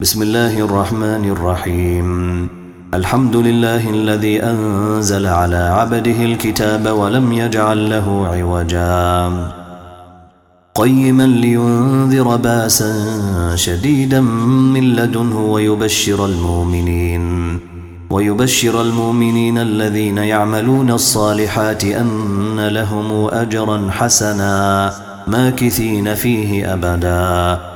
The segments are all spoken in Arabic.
بسم الله الرحمن الرحيم. الحمد لله الذي أنزل على عبده الكتاب ولم يجعل له عوجا. قيما لينذر باسا شديدا من لدنه ويبشر المؤمنين. ويبشر المؤمنين الذين يعملون الصالحات أن لهم أجرا حسنا ماكثين فيه أبداً.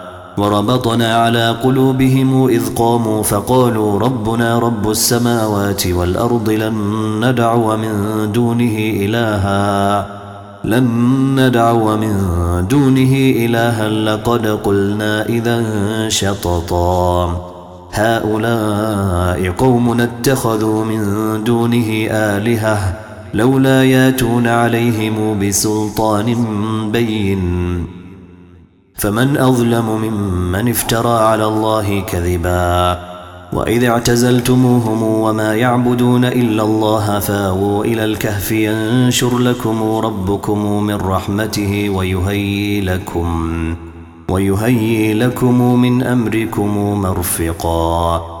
وربطنا على قلوبهم إذ قاموا فقالوا ربنا رب السماوات والأرض لن ندعو من دونه إلها. لن ندعو من دونه إلها لقد قلنا إذا شططا. هؤلاء قوم اتخذوا من دونه آلهة لولا ياتون عليهم بسلطان بين. فمن أظلم ممن افترى على الله كذبا وإذ اعتزلتموهم وما يعبدون إلا الله فاووا إلى الكهف ينشر لكم ربكم من رحمته ويهيي لكم ويهيي لكم من أمركم مرفقا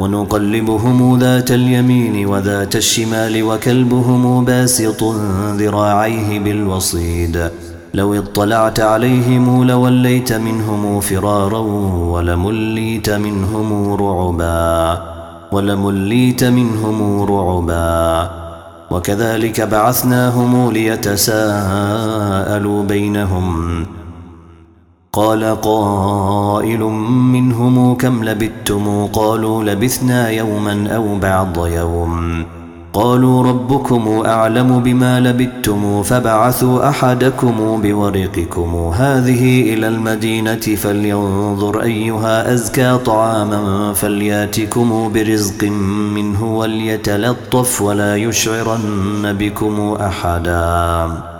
ونقلبهم ذات اليمين وذات الشمال وكلبهم باسط ذراعيه بالوصيد. لو اطلعت عليهم لوليت منهم فرارا ولمليت منهم رعبا ولمليت منهم رعبا. وكذلك بعثناهم ليتساءلوا بينهم. قال قائل منهم كم لبثتم؟ قالوا لبثنا يوما أو بعض يوم. قالوا ربكم أعلم بما لبثتم فبعثوا أحدكم بورقكم. هذه إلى المدينة فلينظر أيها أزكى طعاما فلياتكم برزق منه وليتلطف ولا يشعرن بكم أحداً.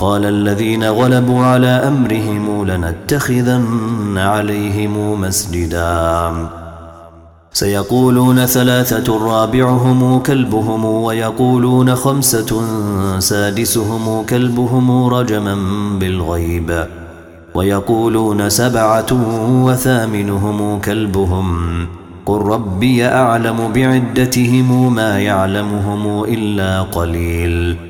قال الذين غلبوا على أمرهم لنتخذن عليهم مسجدا. سيقولون ثلاثة رابعهم كلبهم ويقولون خمسة سادسهم كلبهم رجما بالغيب ويقولون سبعة وثامنهم كلبهم. قل ربي أعلم بعدتهم ما يعلمهم إلا قليل.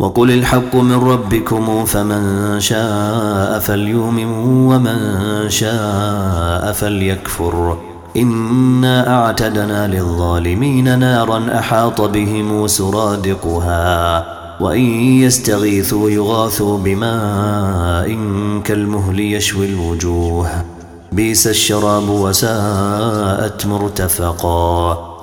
وقل الحق من ربكم فمن شاء فليؤمن ومن شاء فليكفر. إنا أعتدنا للظالمين نارا أحاط بهم سرادقها وإن يستغيثوا يغاثوا بماء كالمهل يشوي الوجوه. بيس الشراب وساءت مرتفقا.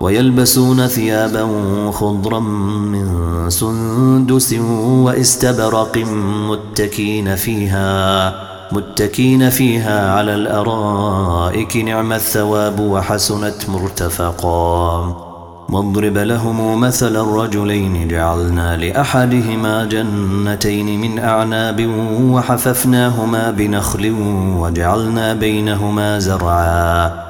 ويلبسون ثيابا خضرا من سندس واستبرق متكين فيها متكين فيها على الأرائك نعم الثواب وحسنت مرتفقا. واضرب لهم مثل الرجلين جعلنا لأحدهما جنتين من أعناب وحففناهما بنخل وجعلنا بينهما زرعا.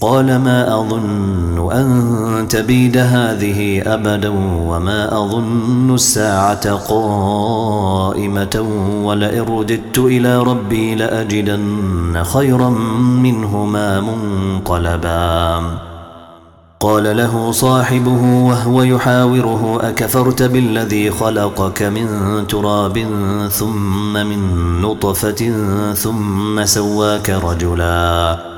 قال ما أظن أن تبيد هذه أبدا وما أظن الساعة قائمة ولئن رددت إلى ربي لأجدن خيرا منهما منقلبا. قال له صاحبه وهو يحاوره أكفرت بالذي خلقك من تراب ثم من نطفة ثم سواك رجلاً.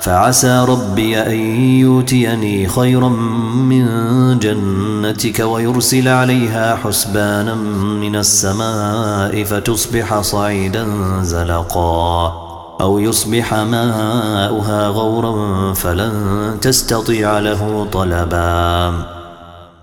فعسى ربي أن يؤتيني خيرا من جنتك ويرسل عليها حسبانا من السماء فتصبح صعيدا زلقا أو يصبح ماؤها غورا فلن تستطيع له طلبا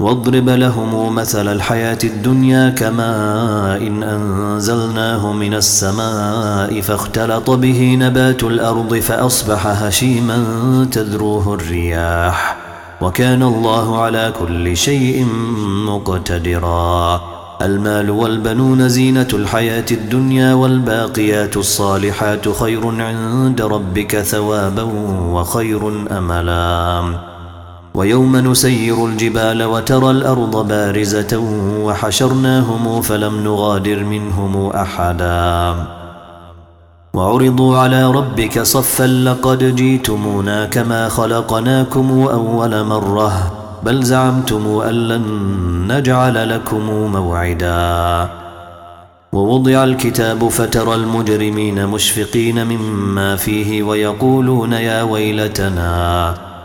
واضرب لهم مثل الحياة الدنيا كماء إن أنزلناه من السماء فاختلط به نبات الأرض فأصبح هشيما تذروه الرياح وكان الله على كل شيء مقتدرا المال والبنون زينة الحياة الدنيا والباقيات الصالحات خير عند ربك ثوابا وخير أملا ويوم نسير الجبال وترى الأرض بارزة وحشرناهم فلم نغادر منهم أحدا. وعرضوا على ربك صفا لقد جيتمونا كما خلقناكم أول مرة بل زعمتم أن لن نجعل لكم موعدا. ووضع الكتاب فترى المجرمين مشفقين مما فيه ويقولون يا ويلتنا.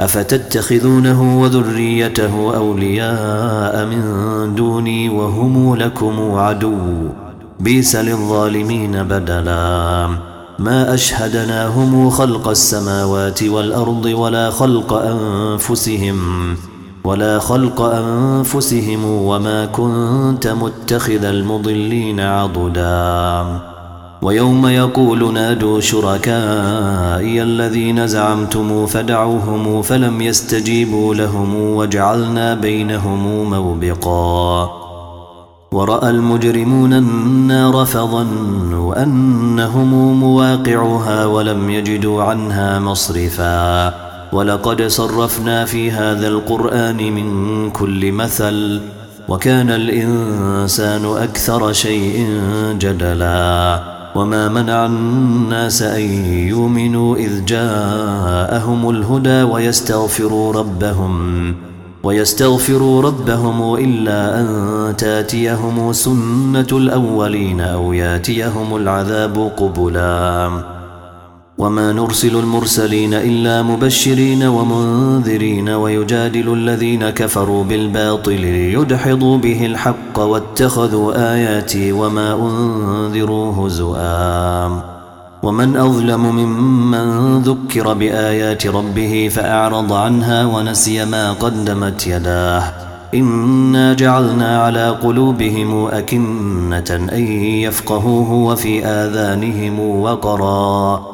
أفتتخذونه وذريته أولياء من دوني وهم لكم عدو. بيس للظالمين بدلا. ما أشهدناهم خلق السماوات والأرض ولا خلق أنفسهم ولا خلق أنفسهم وما كنت متخذ المضلين عضدا. ويوم يقول نادوا شركائي الذين زعمتم فدعوهم فلم يستجيبوا لهم وجعلنا بينهم موبقا. ورأى المجرمون النار فظنوا أنهم مواقعها ولم يجدوا عنها مصرفا. ولقد صرفنا في هذا القرآن من كل مثل وكان الإنسان أكثر شيء جدلا. وما منع الناس أن يؤمنوا إذ جاءهم الهدى ويستغفروا ربهم ويستغفروا ربهم إلا أن تاتيهم سنة الأولين أو ياتيهم العذاب قبلاً وما نرسل المرسلين إلا مبشرين ومنذرين ويجادل الذين كفروا بالباطل ليدحضوا به الحق واتخذوا آياتي وما أنذروا هزؤا ومن أظلم ممن ذكر بآيات ربه فأعرض عنها ونسي ما قدمت يداه. إنا جعلنا على قلوبهم أكنة أن يفقهوه وفي آذانهم وقرا.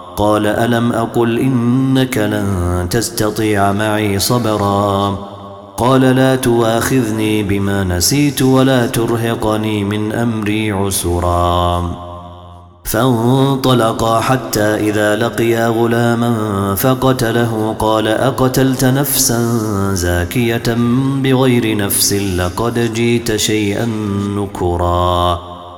قال ألم أقل إنك لن تستطيع معي صبرا قال لا تواخذني بما نسيت ولا ترهقني من أمري عسرا فانطلقا حتى إذا لقيا غلاما فقتله قال أقتلت نفسا زاكية بغير نفس لقد جيت شيئا نكرا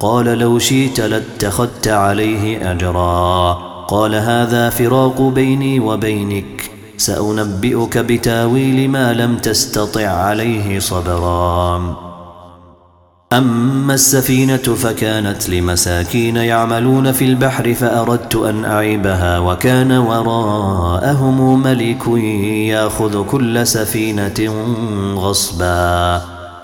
قال لو شئت لاتخذت عليه أجرا. قال هذا فراق بيني وبينك. سأنبئك بتاويل ما لم تستطع عليه صبرا. أما السفينة فكانت لمساكين يعملون في البحر فأردت أن أعيبها وكان وراءهم ملك ياخذ كل سفينة غصبا.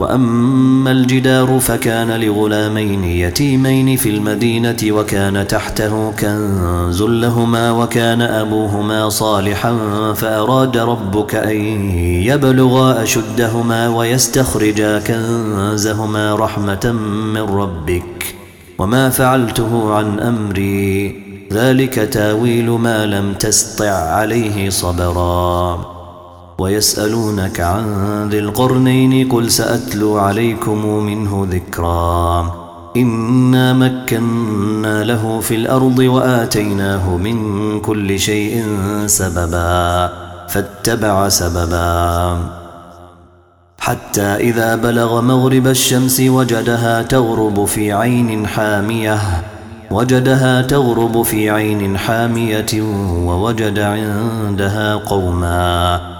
وأما الجدار فكان لغلامين يتيمين في المدينة وكان تحته كنز لهما وكان أبوهما صالحا فأراد ربك أن يبلغا أشدهما ويستخرجا كنزهما رحمة من ربك وما فعلته عن أمري. ذلك تاويل ما لم تستع عليه صبرا. ويسألونك عن ذي القرنين قل سأتلو عليكم منه ذكرا. إنا مكنا له في الأرض وآتيناه من كل شيء سببا فاتبع سببا. حتى إذا بلغ مغرب الشمس وجدها تغرب في عين حامية وجدها تغرب في عين حامية ووجد عندها قوما.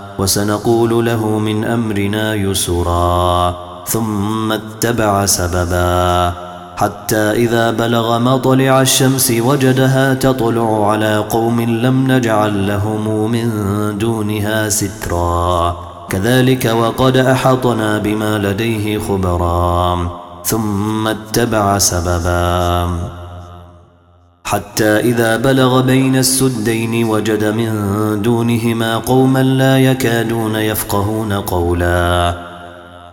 وسنقول له من أمرنا يسرا ثم اتبع سببا. حتى إذا بلغ مطلع الشمس وجدها تطلع على قوم لم نجعل لهم من دونها سترا. كذلك وقد أحطنا بما لديه خبرا ثم اتبع سببا. حتى إذا بلغ بين السدين وجد من دونهما قوما لا يكادون يفقهون قولا.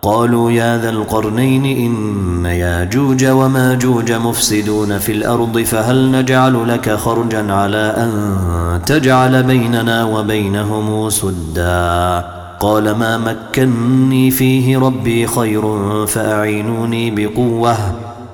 قالوا يا ذا القرنين إن ياجوج وماجوج مفسدون في الأرض فهل نجعل لك خرجا على أن تجعل بيننا وبينهم سدا؟ قال ما مكني فيه ربي خير فأعينوني بقوة.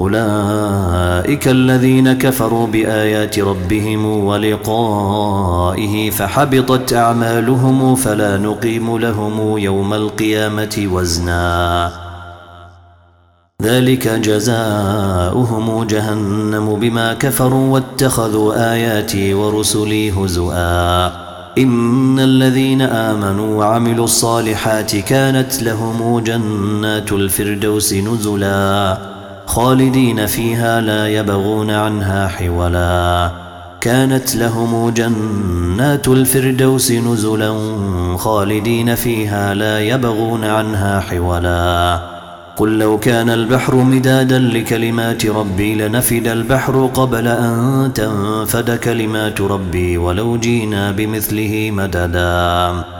أولئك الذين كفروا بآيات ربهم ولقائه فحبطت أعمالهم فلا نقيم لهم يوم القيامة وزناً. ذلك جزاؤهم جهنم بما كفروا واتخذوا آياتي ورسلي هزؤا. إن الذين آمنوا وعملوا الصالحات كانت لهم جنات الفردوس نزلا. خالدين فيها لا يبغون عنها حولا. كانت لهم جنات الفردوس نزلا خالدين فيها لا يبغون عنها حولا. قل لو كان البحر مدادا لكلمات ربي لنفد البحر قبل أن تنفد كلمات ربي ولو جينا بمثله مددا.